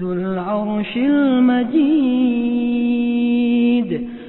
ذو العرش المجيد.